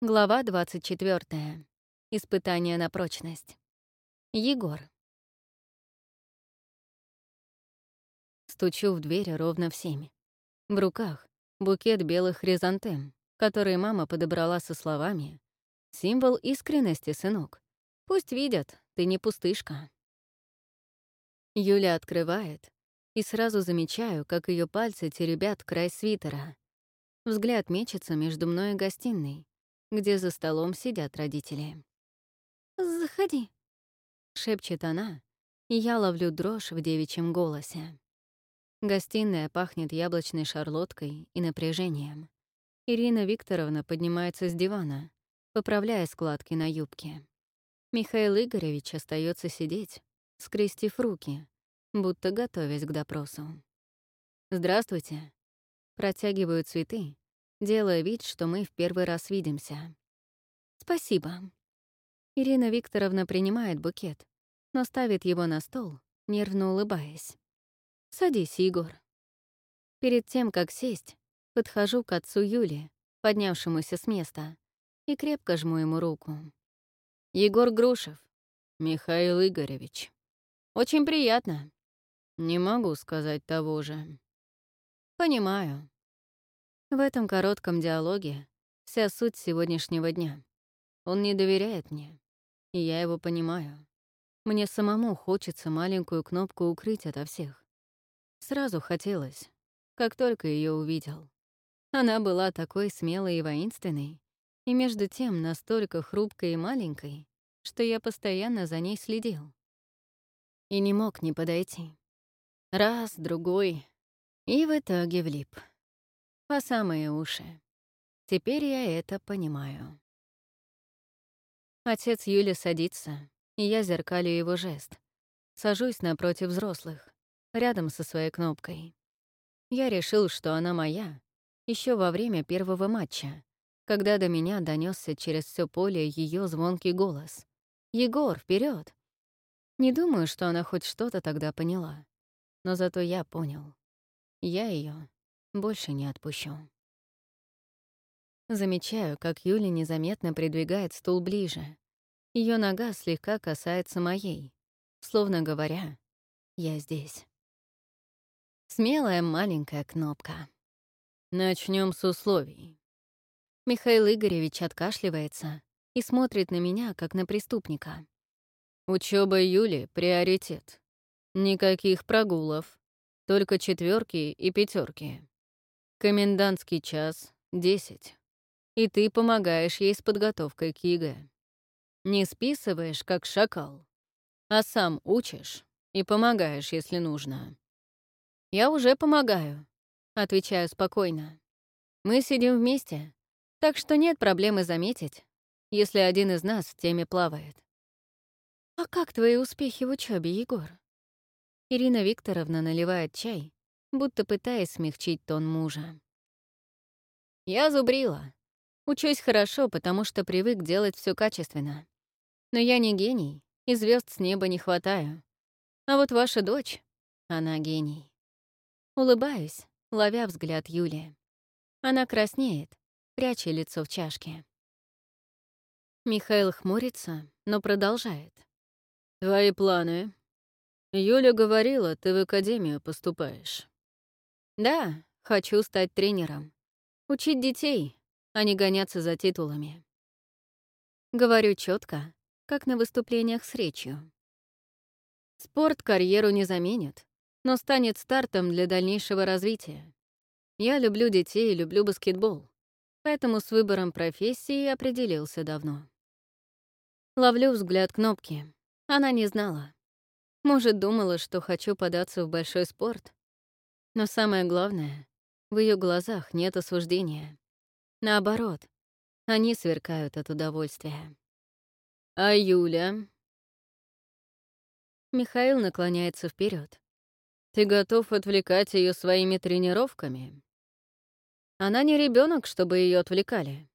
Глава 24. Испытание на прочность. Егор. Стучу в дверь ровно в семь. В руках букет белых хризантем, которые мама подобрала со словами «Символ искренности, сынок. Пусть видят, ты не пустышка». Юля открывает, и сразу замечаю, как ее пальцы теребят край свитера. Взгляд мечется между мной и гостиной, где за столом сидят родители. «Заходи», — шепчет она, и я ловлю дрожь в девичьем голосе. Гостиная пахнет яблочной шарлоткой и напряжением. Ирина Викторовна поднимается с дивана, поправляя складки на юбке. Михаил Игоревич остается сидеть, скрестив руки, будто готовясь к допросу. «Здравствуйте». Протягиваю цветы, делая вид, что мы в первый раз видимся. «Спасибо». Ирина Викторовна принимает букет, но ставит его на стол, нервно улыбаясь. «Садись, Егор». Перед тем, как сесть, подхожу к отцу Юли, поднявшемуся с места, и крепко жму ему руку. «Егор Грушев, Михаил Игоревич. Очень приятно. Не могу сказать того же». «Понимаю. В этом коротком диалоге вся суть сегодняшнего дня. Он не доверяет мне, и я его понимаю. Мне самому хочется маленькую кнопку укрыть ото всех. Сразу хотелось, как только ее увидел. Она была такой смелой и воинственной, и между тем настолько хрупкой и маленькой, что я постоянно за ней следил. И не мог не подойти. Раз, другой, и в итоге влип. По самые уши. Теперь я это понимаю. Отец Юли садится, и я зеркалю его жест. Сажусь напротив взрослых, рядом со своей кнопкой. Я решил, что она моя, еще во время первого матча, когда до меня донесся через все поле ее звонкий голос. «Егор, вперед! Не думаю, что она хоть что-то тогда поняла. Но зато я понял. Я ее больше не отпущу. Замечаю, как Юля незаметно придвигает стул ближе. Ее нога слегка касается моей, словно говоря, «Я здесь». Смелая маленькая кнопка. Начнем с условий. Михаил Игоревич откашливается и смотрит на меня, как на преступника. Учеба Юли — приоритет. Никаких прогулов, только четверки и пятерки. Комендантский час — десять. И ты помогаешь ей с подготовкой к ЕГЭ. Не списываешь, как шакал, а сам учишь и помогаешь, если нужно. Я уже помогаю, отвечаю спокойно. Мы сидим вместе, так что нет проблемы заметить, если один из нас в теме плавает. «А как твои успехи в учебе, Егор?» Ирина Викторовна наливает чай, будто пытаясь смягчить тон мужа. «Я зубрила. Учусь хорошо, потому что привык делать все качественно. Но я не гений, и звезд с неба не хватаю. А вот ваша дочь, она гений». Улыбаюсь, ловя взгляд Юли. Она краснеет, пряча лицо в чашке. Михаил хмурится, но продолжает. «Твои планы?» «Юля говорила, ты в академию поступаешь». Да, хочу стать тренером. Учить детей, а не гоняться за титулами. Говорю четко, как на выступлениях с речью. Спорт карьеру не заменит, но станет стартом для дальнейшего развития. Я люблю детей и люблю баскетбол, поэтому с выбором профессии определился давно. Ловлю взгляд кнопки. Она не знала. Может, думала, что хочу податься в большой спорт, но самое главное, в ее глазах нет осуждения. Наоборот, они сверкают от удовольствия. А Юля? Михаил наклоняется вперед. Ты готов отвлекать ее своими тренировками? Она не ребенок, чтобы ее отвлекали.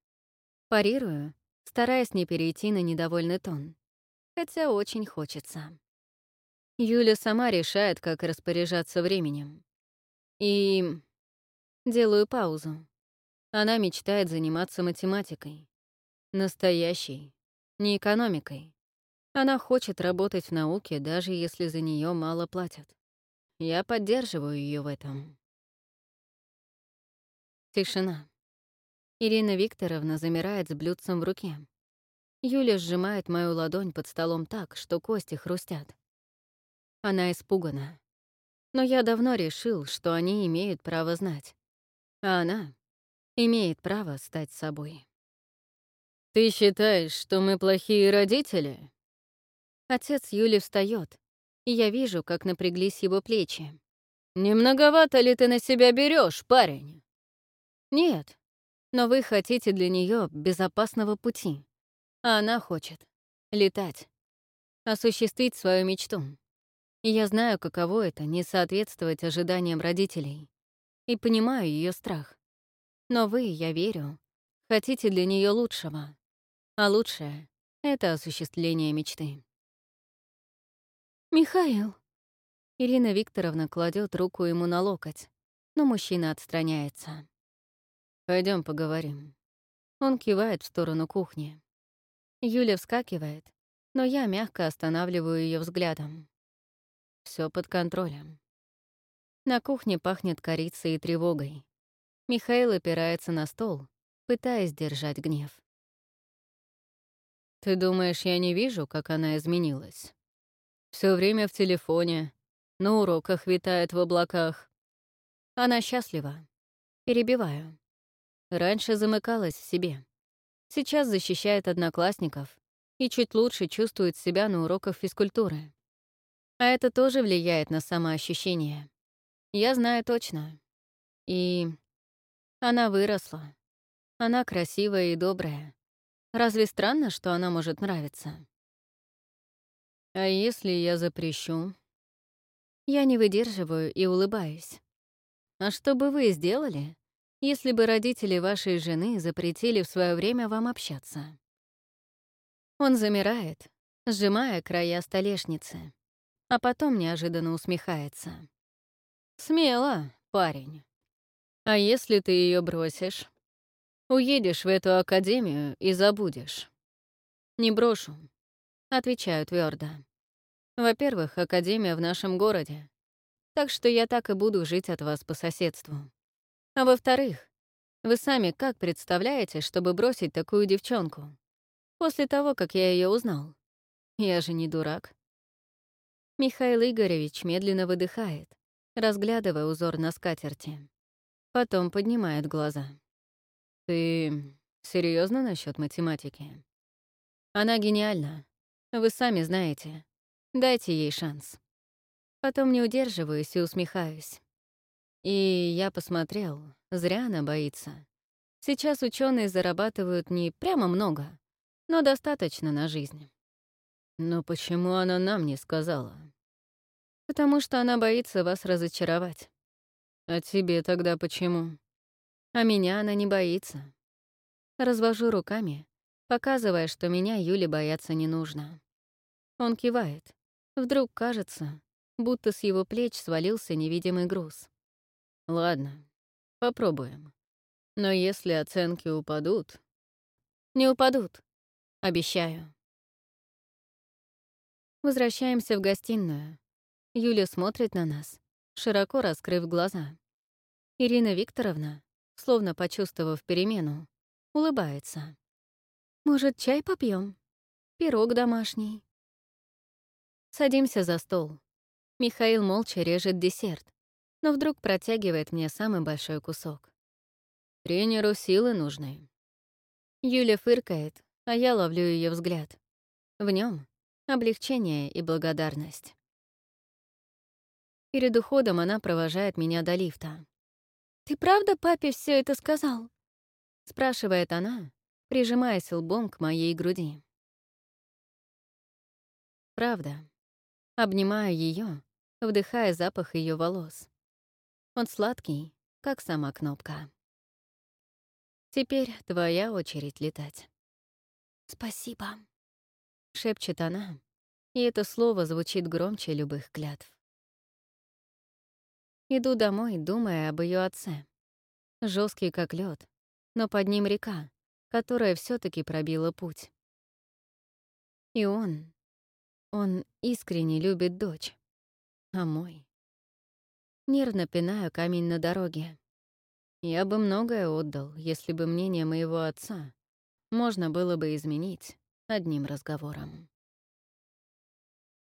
Парирую, стараясь не перейти на недовольный тон. Хотя очень хочется. Юля сама решает, как распоряжаться временем. И... Делаю паузу. Она мечтает заниматься математикой. Настоящей, не экономикой. Она хочет работать в науке, даже если за нее мало платят. Я поддерживаю ее в этом. Тишина. Ирина Викторовна замирает с блюдцем в руке. Юля сжимает мою ладонь под столом так, что кости хрустят. Она испугана. Но я давно решил, что они имеют право знать. А она имеет право стать собой. «Ты считаешь, что мы плохие родители?» Отец Юли встает, и я вижу, как напряглись его плечи. «Не многовато ли ты на себя берешь, парень?» «Нет, но вы хотите для нее безопасного пути. А она хочет летать, осуществить свою мечту. И я знаю, каково это — не соответствовать ожиданиям родителей. И понимаю ее страх. Но вы, я верю, хотите для нее лучшего. А лучшее — это осуществление мечты. «Михаил!» Ирина Викторовна кладет руку ему на локоть, но мужчина отстраняется. Пойдем поговорим». Он кивает в сторону кухни. Юля вскакивает, но я мягко останавливаю ее взглядом. Все под контролем. На кухне пахнет корицей и тревогой. Михаил опирается на стол, пытаясь держать гнев. «Ты думаешь, я не вижу, как она изменилась? Все время в телефоне, на уроках витает в облаках. Она счастлива. Перебиваю. Раньше замыкалась в себе. Сейчас защищает одноклассников и чуть лучше чувствует себя на уроках физкультуры. А это тоже влияет на самоощущение. Я знаю точно. И она выросла. Она красивая и добрая. Разве странно, что она может нравиться? А если я запрещу? Я не выдерживаю и улыбаюсь. А что бы вы сделали, если бы родители вашей жены запретили в свое время вам общаться. Он замирает, сжимая края столешницы, а потом неожиданно усмехается. «Смело, парень. А если ты ее бросишь? Уедешь в эту академию и забудешь». «Не брошу», — отвечаю твердо. «Во-первых, академия в нашем городе, так что я так и буду жить от вас по соседству. А во-вторых, вы сами как представляете, чтобы бросить такую девчонку? После того, как я ее узнал. Я же не дурак. Михаил Игоревич медленно выдыхает, разглядывая узор на скатерти. Потом поднимает глаза. «Ты серьезно насчет математики?» «Она гениальна. Вы сами знаете. Дайте ей шанс». Потом не удерживаюсь и усмехаюсь. И я посмотрел, зря она боится. Сейчас ученые зарабатывают не прямо много, но достаточно на жизнь. Но почему она нам не сказала? Потому что она боится вас разочаровать. А тебе тогда почему? А меня она не боится. Развожу руками, показывая, что меня Юле бояться не нужно. Он кивает. Вдруг кажется, будто с его плеч свалился невидимый груз. Ладно, попробуем. Но если оценки упадут... Не упадут, обещаю. Возвращаемся в гостиную. Юля смотрит на нас, широко раскрыв глаза. Ирина Викторовна, словно почувствовав перемену, улыбается. «Может, чай попьем? Пирог домашний?» Садимся за стол. Михаил молча режет десерт, но вдруг протягивает мне самый большой кусок. Тренеру силы нужны. Юля фыркает, а я ловлю ее взгляд. В нем облегчение и благодарность. Перед уходом она провожает меня до лифта. «Ты правда папе все это сказал?» — спрашивает она, прижимаясь лбом к моей груди. Правда. Обнимаю ее, вдыхая запах ее волос. Он сладкий, как сама кнопка. Теперь твоя очередь летать. «Спасибо», — шепчет она, и это слово звучит громче любых клятв. Иду домой, думая об ее отце. Жесткий как лед, но под ним река, которая все таки пробила путь. И он, он искренне любит дочь, а мой... Нервно пинаю камень на дороге. Я бы многое отдал, если бы мнение моего отца можно было бы изменить одним разговором.